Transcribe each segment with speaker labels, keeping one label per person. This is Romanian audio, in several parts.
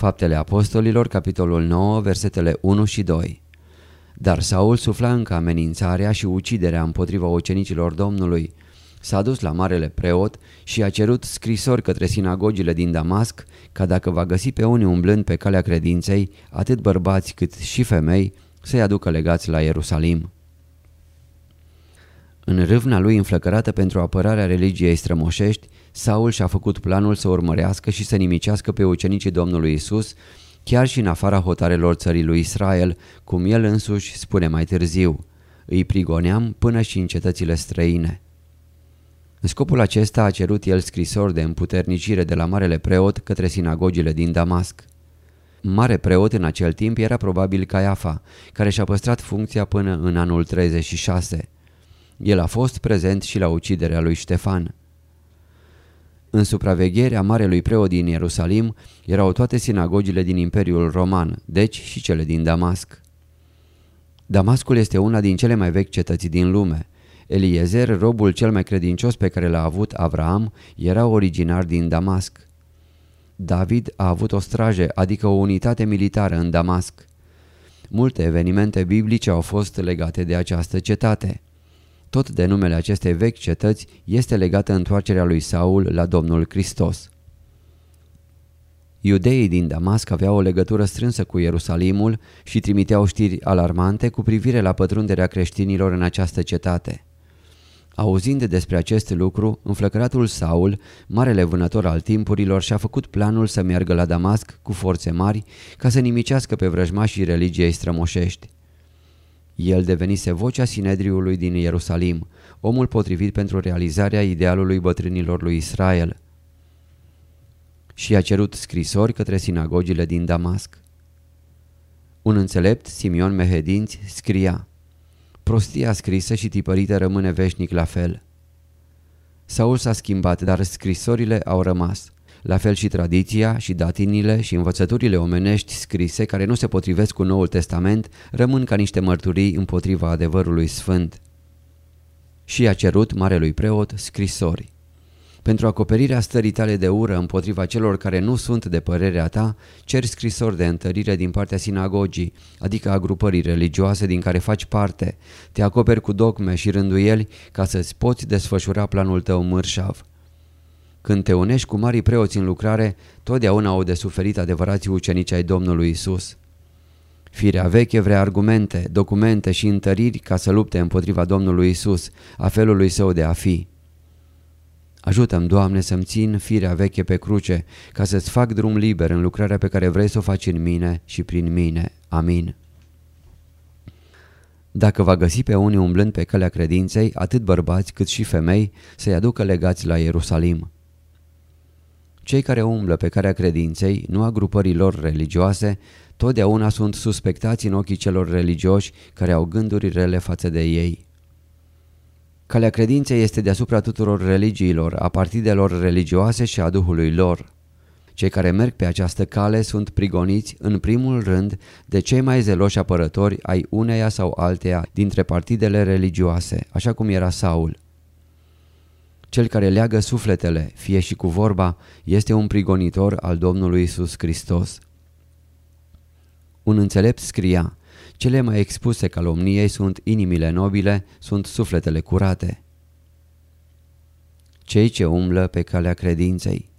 Speaker 1: Faptele Apostolilor, capitolul 9, versetele 1 și 2 Dar Saul sufla încă amenințarea și uciderea împotriva ucenicilor Domnului. S-a dus la marele preot și a cerut scrisori către sinagogile din Damasc ca dacă va găsi pe unii umblând pe calea credinței, atât bărbați cât și femei, să-i aducă legați la Ierusalim. În râvna lui înflăcărată pentru apărarea religiei strămoșești, Saul și-a făcut planul să urmărească și să nimicească pe ucenicii Domnului Isus, chiar și în afara hotarelor țării lui Israel, cum el însuși spune mai târziu. Îi prigoneam până și în cetățile străine. În scopul acesta a cerut el scrisori de împuternicire de la marele preot către sinagogile din Damasc. Mare preot în acel timp era probabil Caiafa, care și-a păstrat funcția până în anul 36. El a fost prezent și la uciderea lui Ștefan. În supravegherea marelui preot din Ierusalim erau toate sinagogile din Imperiul Roman, deci și cele din Damasc. Damascul este una din cele mai vechi cetăți din lume. Eliezer, robul cel mai credincios pe care l-a avut Avraam, era originar din Damasc. David a avut o straje, adică o unitate militară în Damasc. Multe evenimente biblice au fost legate de această cetate. Tot de numele acestei vechi cetăți este legată întoarcerea lui Saul la Domnul Hristos. Iudeii din Damasc aveau o legătură strânsă cu Ierusalimul și trimiteau știri alarmante cu privire la pătrunderea creștinilor în această cetate. Auzind despre acest lucru, înflăcăratul Saul, marele vânător al timpurilor, și-a făcut planul să meargă la Damasc cu forțe mari ca să nimicească pe vrăjmașii religiei strămoșești. El devenise vocea Sinedriului din Ierusalim, omul potrivit pentru realizarea idealului bătrânilor lui Israel. Și a cerut scrisori către sinagogile din Damasc. Un înțelept, Simion Mehedinți, scria Prostia scrisă și tipărită rămâne veșnic la fel. Saul s-a schimbat, dar scrisorile au rămas. La fel și tradiția și datinile și învățăturile omenești scrise care nu se potrivesc cu Noul Testament rămân ca niște mărturii împotriva adevărului sfânt. Și a cerut marelui preot scrisori. Pentru acoperirea stării tale de ură împotriva celor care nu sunt de părerea ta, cer scrisori de întărire din partea sinagogii, adică a grupării religioase din care faci parte. Te acoperi cu dogme și rânduieli ca să-ți poți desfășura planul tău mărșav. Când te unești cu marii preoți în lucrare, totdeauna au de suferit adevărații ucenici ai Domnului Isus. Firea veche vrea argumente, documente și întăriri ca să lupte împotriva Domnului Isus, a felului său de a fi. Ajută-mi, Doamne, să-mi țin firea veche pe cruce, ca să-ți fac drum liber în lucrarea pe care vrei să o faci în mine și prin mine. Amin. Dacă va găsi pe unii umblând pe calea credinței, atât bărbați cât și femei, să-i aducă legați la Ierusalim. Cei care umblă pe calea credinței, nu a grupărilor religioase, totdeauna sunt suspectați în ochii celor religioși care au gânduri rele față de ei. Calea credinței este deasupra tuturor religiilor, a partidelor religioase și a Duhului lor. Cei care merg pe această cale sunt prigoniți, în primul rând, de cei mai zeloși apărători ai uneia sau alteia dintre partidele religioase, așa cum era Saul. Cel care leagă sufletele, fie și cu vorba, este un prigonitor al Domnului Isus Hristos. Un înțelept scria, cele mai expuse calomniei sunt inimile nobile, sunt sufletele curate. Cei ce umblă pe calea credinței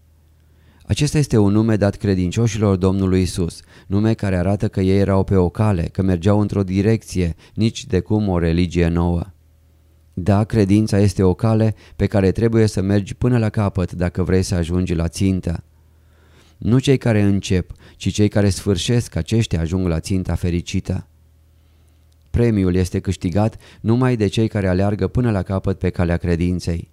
Speaker 1: Acesta este un nume dat credincioșilor Domnului Isus, nume care arată că ei erau pe o cale, că mergeau într-o direcție, nici de cum o religie nouă. Da, credința este o cale pe care trebuie să mergi până la capăt dacă vrei să ajungi la țintă. Nu cei care încep, ci cei care sfârșesc, aceștia ajung la ținta fericită. Premiul este câștigat numai de cei care aleargă până la capăt pe calea credinței.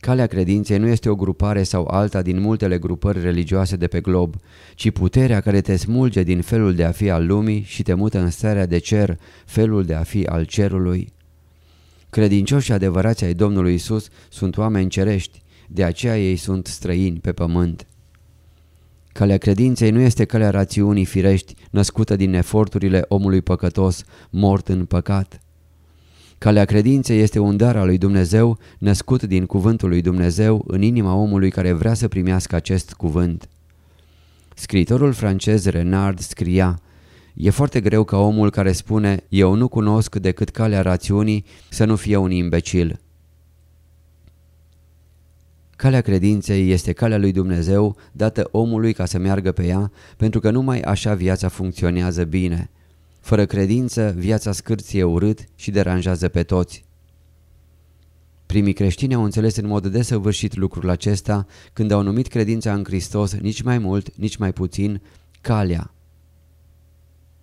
Speaker 1: Calea credinței nu este o grupare sau alta din multele grupări religioase de pe glob, ci puterea care te smulge din felul de a fi al lumii și te mută în starea de cer, felul de a fi al cerului. Credincioși adevărați ai Domnului Isus sunt oameni cerești, de aceea ei sunt străini pe pământ. Calea credinței nu este calea rațiunii firești, născută din eforturile omului păcătos, mort în păcat. Calea credinței este un dar al lui Dumnezeu, născut din cuvântul lui Dumnezeu în inima omului care vrea să primească acest cuvânt. Scriitorul francez Renard scria E foarte greu ca omul care spune eu nu cunosc decât calea rațiunii să nu fie un imbecil. Calea credinței este calea lui Dumnezeu dată omului ca să meargă pe ea, pentru că numai așa viața funcționează bine. Fără credință, viața scârție urât și deranjează pe toți. Primii creștini au înțeles în mod desăvârșit lucrul acesta când au numit credința în Hristos nici mai mult, nici mai puțin, calea.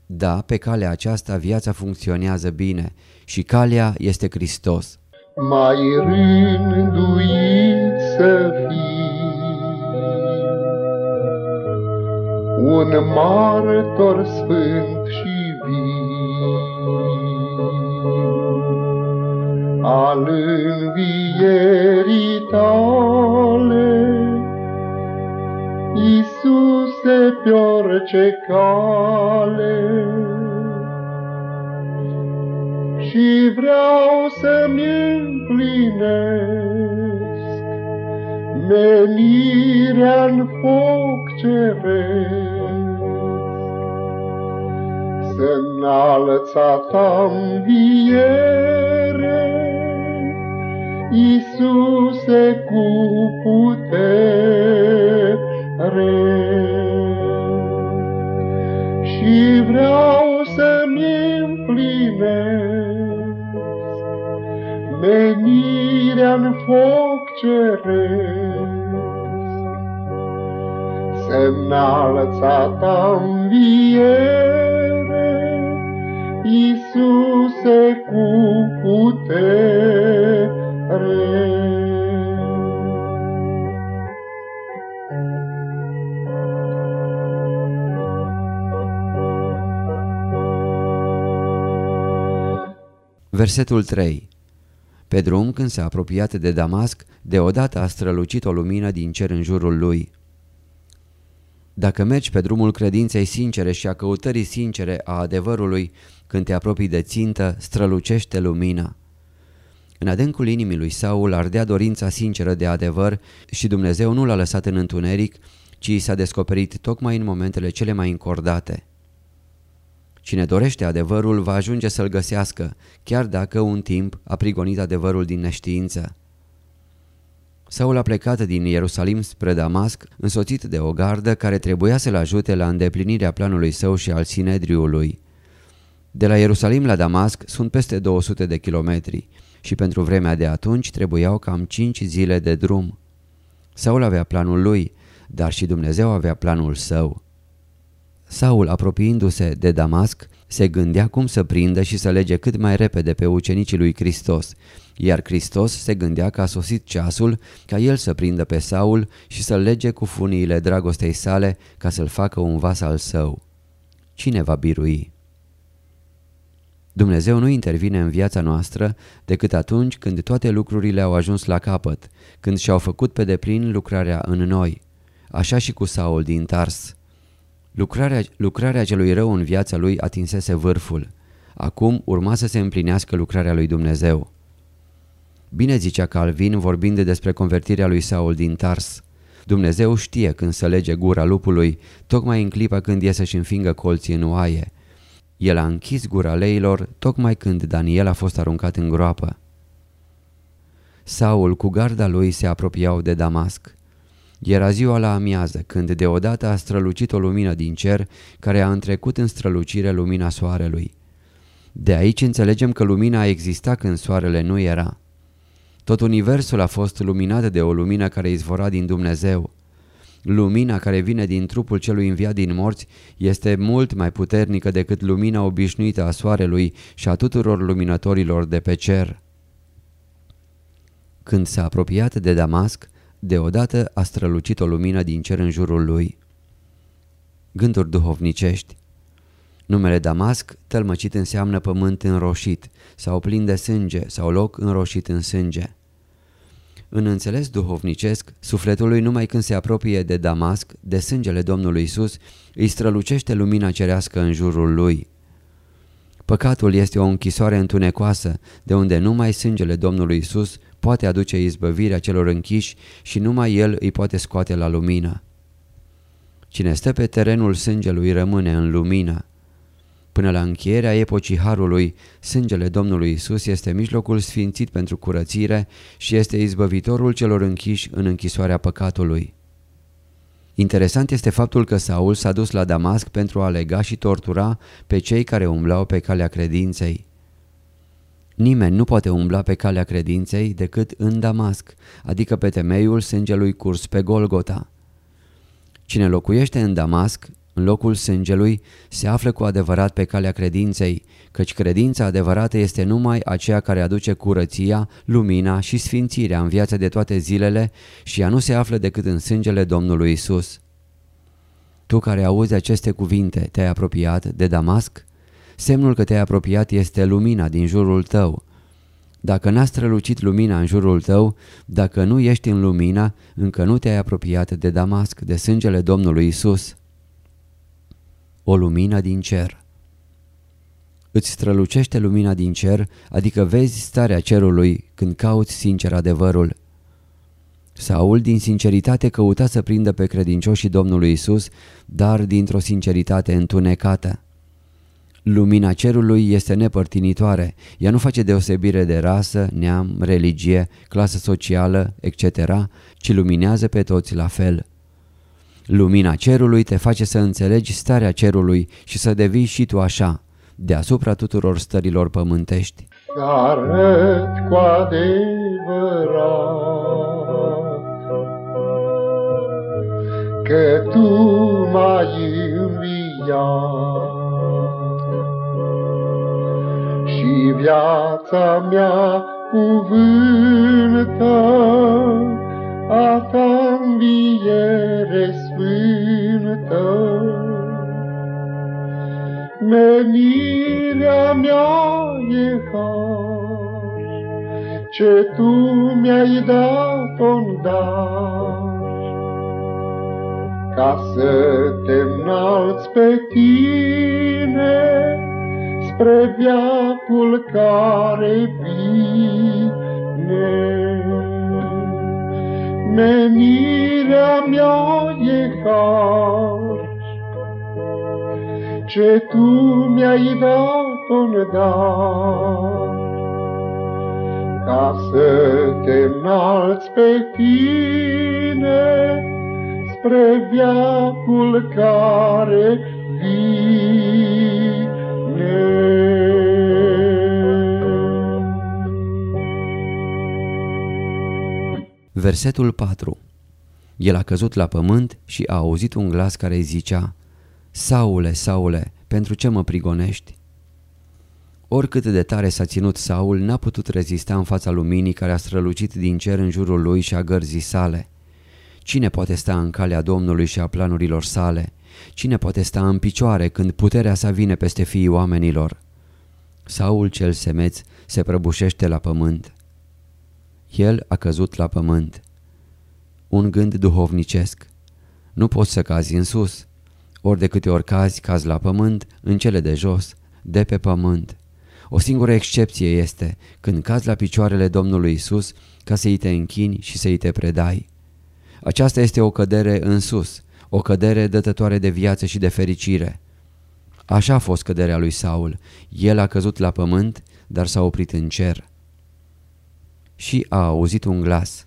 Speaker 1: Da, pe calea aceasta viața funcționează bine și calea este Hristos.
Speaker 2: Mai rânduit să fii un martor sfânt și viu al învierii tale, Iisuse pe orice cale și vreau să-mi împlinesc menirea în foc ceresc. Să înalța ta înviere, Iisuse cu putere, și vreau să-mi împlinesc menirea-n foc ceresc. Semnalța ta înviere, Iisuse cu putere.
Speaker 1: Versetul 3 Pe drum, când se apropiat de Damasc, deodată a strălucit o lumină din cer în jurul lui. Dacă mergi pe drumul credinței sincere și a căutării sincere a adevărului, când te apropii de țintă, strălucește lumina. În adâncul inimii lui Saul ardea dorința sinceră de adevăr și Dumnezeu nu l-a lăsat în întuneric, ci i s-a descoperit tocmai în momentele cele mai încordate. Cine dorește adevărul va ajunge să-l găsească, chiar dacă un timp a prigonit adevărul din neștiință. Saul a plecat din Ierusalim spre Damasc, însoțit de o gardă care trebuia să-l ajute la îndeplinirea planului său și al Sinedriului. De la Ierusalim la Damasc sunt peste 200 de kilometri și pentru vremea de atunci trebuiau cam 5 zile de drum. Saul avea planul lui, dar și Dumnezeu avea planul său. Saul, apropiindu-se de Damasc, se gândea cum să prindă și să lege cât mai repede pe ucenicii lui Hristos, iar Hristos se gândea că a sosit ceasul ca el să prindă pe Saul și să-l lege cu funiile dragostei sale ca să-l facă un vas al său. Cine va birui? Dumnezeu nu intervine în viața noastră decât atunci când toate lucrurile au ajuns la capăt, când și-au făcut pe deplin lucrarea în noi. Așa și cu Saul din Tars. Lucrarea, lucrarea celui rău în viața lui atinsese vârful. Acum urma să se împlinească lucrarea lui Dumnezeu. Bine zicea Calvin vorbind despre convertirea lui Saul din Tars. Dumnezeu știe când să lege gura lupului, tocmai în clipa când iese și înfingă colții în oaie. El a închis gura leilor tocmai când Daniel a fost aruncat în groapă. Saul cu garda lui se apropiau de Damasc. Era ziua la amiază, când deodată a strălucit o lumină din cer care a întrecut în strălucire lumina soarelui. De aici înțelegem că lumina exista când soarele nu era. Tot universul a fost luminat de o lumină care izvora din Dumnezeu. Lumina care vine din trupul celui înviat din morți este mult mai puternică decât lumina obișnuită a soarelui și a tuturor luminătorilor de pe cer. Când s-a apropiat de Damasc, deodată a strălucit o lumină din cer în jurul lui. Gânduri duhovnicești Numele Damasc, tălmăcit înseamnă pământ înroșit sau plin de sânge sau loc înroșit în sânge. În înțeles duhovnicesc, sufletului numai când se apropie de Damasc, de sângele Domnului Isus, îi strălucește lumina cerească în jurul lui. Păcatul este o închisoare întunecoasă, de unde numai sângele Domnului Isus poate aduce izbăvirea celor închiși și numai El îi poate scoate la lumină. Cine stă pe terenul sângelui rămâne în lumină. Până la încheierea epocii Harului, sângele Domnului Isus este mijlocul sfințit pentru curățire și este izbăvitorul celor închiși în închisoarea păcatului. Interesant este faptul că Saul s-a dus la Damasc pentru a lega și tortura pe cei care umblau pe calea credinței. Nimeni nu poate umbla pe calea credinței decât în Damasc, adică pe temeiul sângelui curs pe Golgota. Cine locuiește în Damasc în locul sângelui se află cu adevărat pe calea credinței, căci credința adevărată este numai aceea care aduce curăția, lumina și sfințirea în viața de toate zilele și ea nu se află decât în sângele Domnului Isus. Tu care auzi aceste cuvinte, te-ai apropiat de Damasc? Semnul că te-ai apropiat este lumina din jurul tău. Dacă n-a strălucit lumina în jurul tău, dacă nu ești în lumina, încă nu te-ai apropiat de Damasc, de sângele Domnului Isus o lumină din cer. Îți strălucește lumina din cer, adică vezi starea cerului când cauți sincer adevărul. Saul din sinceritate căuta să prindă pe credincioșii Domnului Isus, dar dintr-o sinceritate întunecată. Lumina cerului este nepărtinitoare, ea nu face deosebire de rasă, neam, religie, clasă socială, etc., ci luminează pe toți la fel. Lumina cerului te face să înțelegi starea cerului și să devii și tu așa, deasupra tuturor stărilor pământești.
Speaker 2: Arăt cu adevărat că tu m-ai înviat viața mea cuvântă a ta înviere sfântă. Menirea mea e har, ce tu mi-ai dat-o ca să te înalți pe tine spre viacul care vine. Menirea mea e har, ce tu mi-ai dat un dar, ca să te înalți pe tine spre viacul care vine.
Speaker 1: Versetul 4 El a căzut la pământ și a auzit un glas care îi zicea Saule, Saule, pentru ce mă prigonești? Oricât de tare s-a ținut Saul, n-a putut rezista în fața luminii care a strălucit din cer în jurul lui și a gărzii sale. Cine poate sta în calea Domnului și a planurilor sale? Cine poate sta în picioare când puterea sa vine peste fiii oamenilor? Saul cel semeț se prăbușește la pământ. El a căzut la pământ. Un gând duhovnicesc. Nu poți să cazi în sus. Ori de câte ori cazi, cazi la pământ, în cele de jos, de pe pământ. O singură excepție este când cazi la picioarele Domnului Isus ca să-i te închini și să-i te predai. Aceasta este o cădere în sus, o cădere dătătoare de viață și de fericire. Așa a fost căderea lui Saul. El a căzut la pământ, dar s-a oprit în cer și a auzit un glas.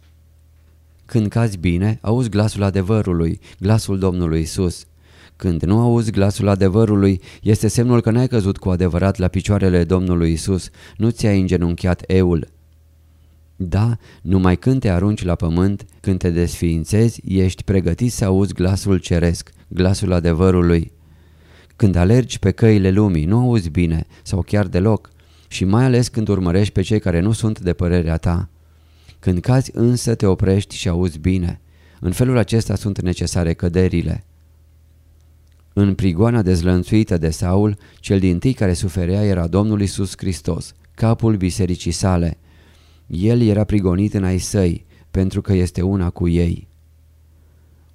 Speaker 1: Când cazi bine, auzi glasul adevărului, glasul Domnului Isus. Când nu auzi glasul adevărului, este semnul că n-ai căzut cu adevărat la picioarele Domnului Isus, nu ți-ai îngenunchiat eul. Da, numai când te arunci la pământ, când te desființezi, ești pregătit să auzi glasul ceresc, glasul adevărului. Când alergi pe căile lumii, nu auzi bine sau chiar deloc și mai ales când urmărești pe cei care nu sunt de părerea ta. Când cazi însă te oprești și auzi bine. În felul acesta sunt necesare căderile. În prigoana dezlănțuită de Saul, cel din tâi care suferea era Domnul Isus Hristos, capul bisericii sale. El era prigonit în ai săi, pentru că este una cu ei.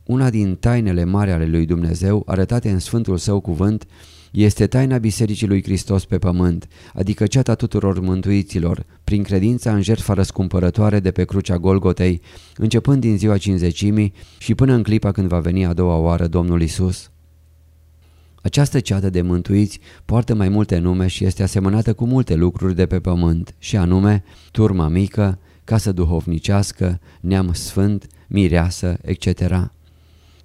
Speaker 1: Una din tainele mari ale lui Dumnezeu, arătate în Sfântul Său cuvânt, este taina Bisericii lui Hristos pe pământ, adică ceata tuturor mântuiților, prin credința în jertfa răscumpărătoare de pe crucea Golgotei, începând din ziua cinzecimii și până în clipa când va veni a doua oară Domnul Isus. Această ceată de mântuiți poartă mai multe nume și este asemănată cu multe lucruri de pe pământ, și anume turma mică, casă duhovnicească, neam sfânt, mireasă, etc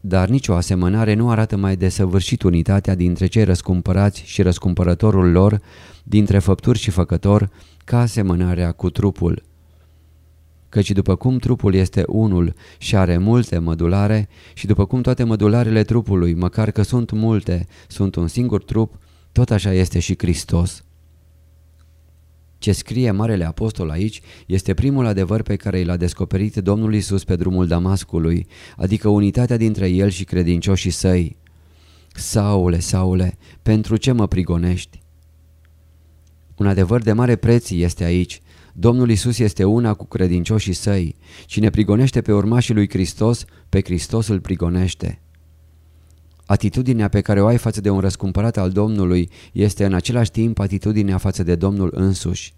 Speaker 1: dar nicio asemănare nu arată mai desăvârșit unitatea dintre cei răscumpărați și răscumpărătorul lor, dintre făpturi și făcător, ca asemănarea cu trupul. Căci după cum trupul este unul și are multe mădulare și după cum toate mădularele trupului, măcar că sunt multe, sunt un singur trup, tot așa este și Hristos. Ce scrie Marele Apostol aici este primul adevăr pe care l-a descoperit Domnul Isus pe drumul Damascului, adică unitatea dintre el și credincioșii săi. Saule, Saule, pentru ce mă prigonești? Un adevăr de mare preț este aici. Domnul Isus este una cu credincioșii săi. Cine prigonește pe urmașii lui Hristos, pe Hristos îl prigonește. Atitudinea pe care o ai față de un răscumpărat al Domnului este în același timp atitudinea față de Domnul însuși.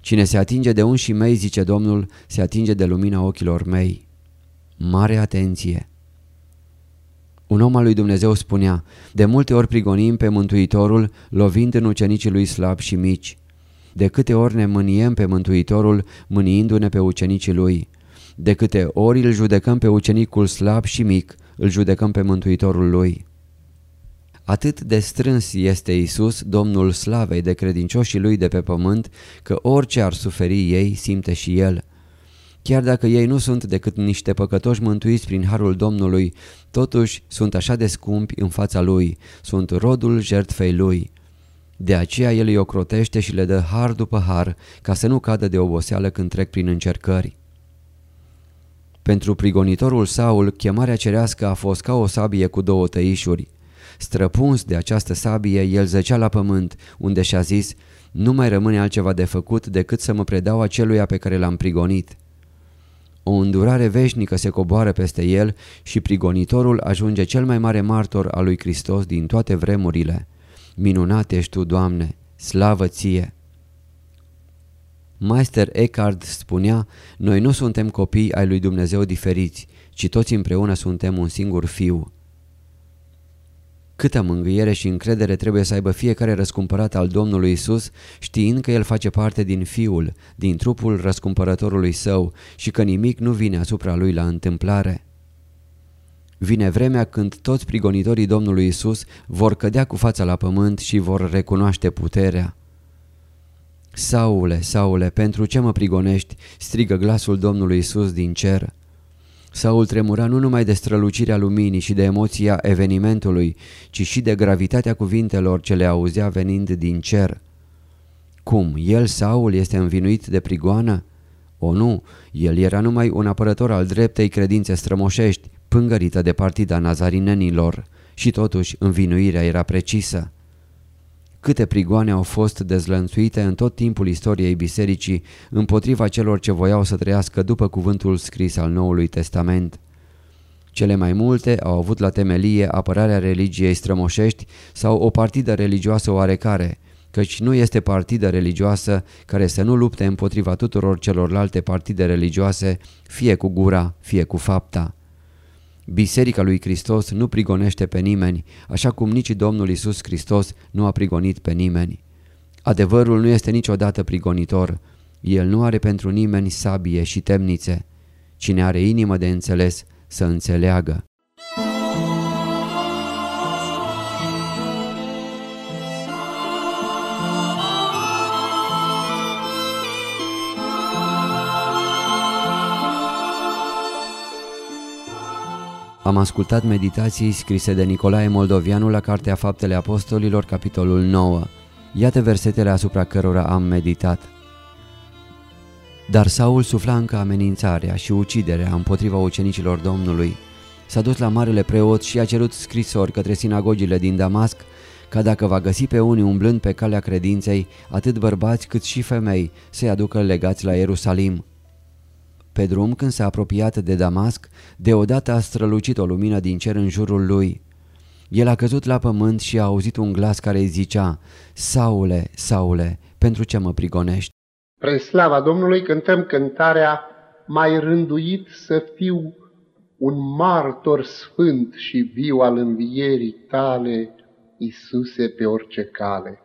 Speaker 1: Cine se atinge de unșii mei, zice Domnul, se atinge de lumina ochilor mei. Mare atenție! Un om al lui Dumnezeu spunea, de multe ori prigonim pe Mântuitorul, lovind în ucenicii lui slab și mici. De câte ori ne mâniem pe Mântuitorul, mâniindu-ne pe ucenicii lui. De câte ori îl judecăm pe ucenicul slab și mic, îl judecăm pe Mântuitorul lui. Atât de strâns este Isus, Domnul slavei de credincioșii lui de pe pământ, că orice ar suferi ei, simte și El. Chiar dacă ei nu sunt decât niște păcătoși mântuiți prin harul Domnului, totuși sunt așa de scumpi în fața Lui, sunt rodul jertfei Lui. De aceea El îi ocrotește și le dă har după har, ca să nu cadă de oboseală când trec prin încercări. Pentru prigonitorul Saul, chemarea cerească a fost ca o sabie cu două tăișuri. Străpuns de această sabie, el zăcea la pământ, unde și-a zis, nu mai rămâne altceva de făcut decât să mă predau aceluia pe care l-am prigonit. O îndurare veșnică se coboară peste el și prigonitorul ajunge cel mai mare martor al lui Hristos din toate vremurile. Minunat ești Tu, Doamne, slavă Ție! Meister Eckhart spunea, noi nu suntem copii ai lui Dumnezeu diferiți, ci toți împreună suntem un singur fiu. Câtă mângâiere și încredere trebuie să aibă fiecare răscumpărat al Domnului Isus, știind că El face parte din Fiul, din trupul răscumpărătorului Său și că nimic nu vine asupra Lui la întâmplare. Vine vremea când toți prigonitorii Domnului Isus vor cădea cu fața la pământ și vor recunoaște puterea. Saule, Saule, pentru ce mă prigonești?" strigă glasul Domnului Isus din cer. Saul tremura nu numai de strălucirea luminii și de emoția evenimentului, ci și de gravitatea cuvintelor ce le auzea venind din cer. Cum, el, Saul, este învinuit de prigoană? O nu, el era numai un apărător al dreptei credințe strămoșești, pângărită de partida nazarinenilor, și totuși învinuirea era precisă. Câte prigoane au fost dezlănțuite în tot timpul istoriei bisericii împotriva celor ce voiau să trăiască după cuvântul scris al Noului Testament. Cele mai multe au avut la temelie apărarea religiei strămoșești sau o partidă religioasă oarecare, căci nu este partidă religioasă care să nu lupte împotriva tuturor celorlalte partide religioase, fie cu gura, fie cu fapta. Biserica lui Hristos nu prigonește pe nimeni, așa cum nici Domnul Isus Hristos nu a prigonit pe nimeni. Adevărul nu este niciodată prigonitor. El nu are pentru nimeni sabie și temnițe. Cine are inimă de înțeles, să înțeleagă. Am ascultat meditații scrise de Nicolae Moldovianu la Cartea Faptele Apostolilor, capitolul 9. Iată versetele asupra cărora am meditat. Dar Saul sufla încă amenințarea și uciderea împotriva ucenicilor Domnului. S-a dus la marele preot și a cerut scrisori către sinagogile din Damasc, ca dacă va găsi pe unii umblând pe calea credinței, atât bărbați cât și femei, să-i aducă legați la Ierusalim. Pe drum, când s-a apropiat de Damasc, deodată a strălucit o lumină din cer în jurul lui. El a căzut la pământ și a auzit un glas care îi zicea, Saule, Saule, pentru ce mă prigonești?
Speaker 2: Pre slava Domnului cântăm cântarea Mai rânduit să fiu un martor sfânt și viu al învierii tale, Iisuse, pe orice cale.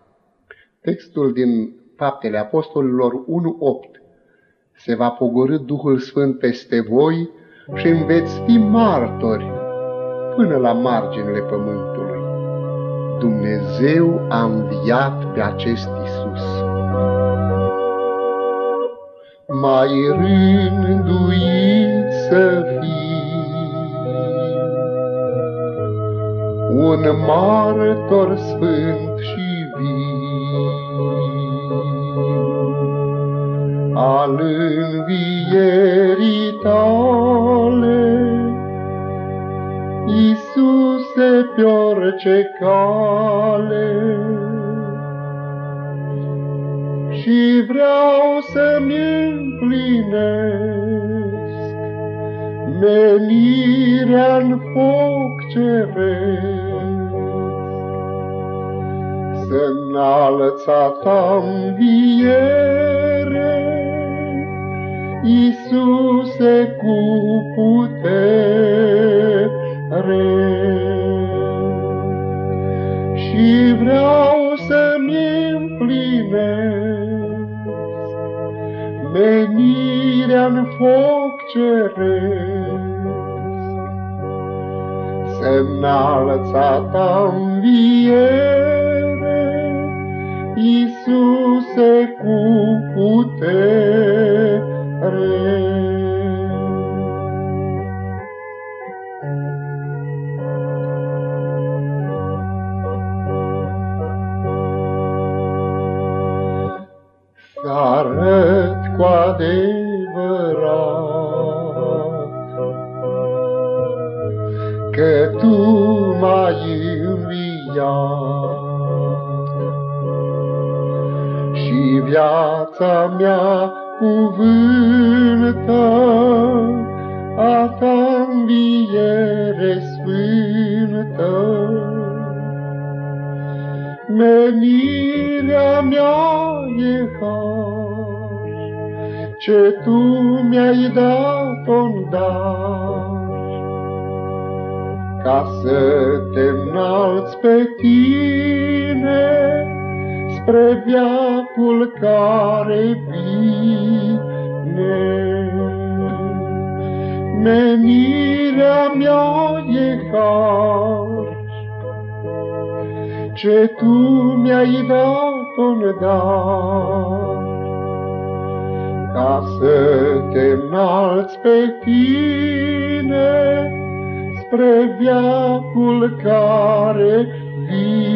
Speaker 2: Textul din Faptele Apostolilor 1.8 se va pogorâ Duhul Sfânt peste voi și îmi veți fi martori până la marginile pământului. Dumnezeu a înviat pe acest Isus. Mai rânduit să fii un martor sfânt al învierii tale. Iisuse, pe orice cale, și vreau să-mi împlinesc menirea-n foc ceresc. Să-nalăța ta înviere, Iisuse cu putere. Și vreau să-mi împlinesc menirea-n foc ceresc. Semnalța ta înviere, Iisuse cu putere. Arăt ca să te înalți pe tine, spre viacul care vine. Menirea mea e har, ce tu mi-ai dat-o dar, ca să te înalți pe tine spre viacul care vine.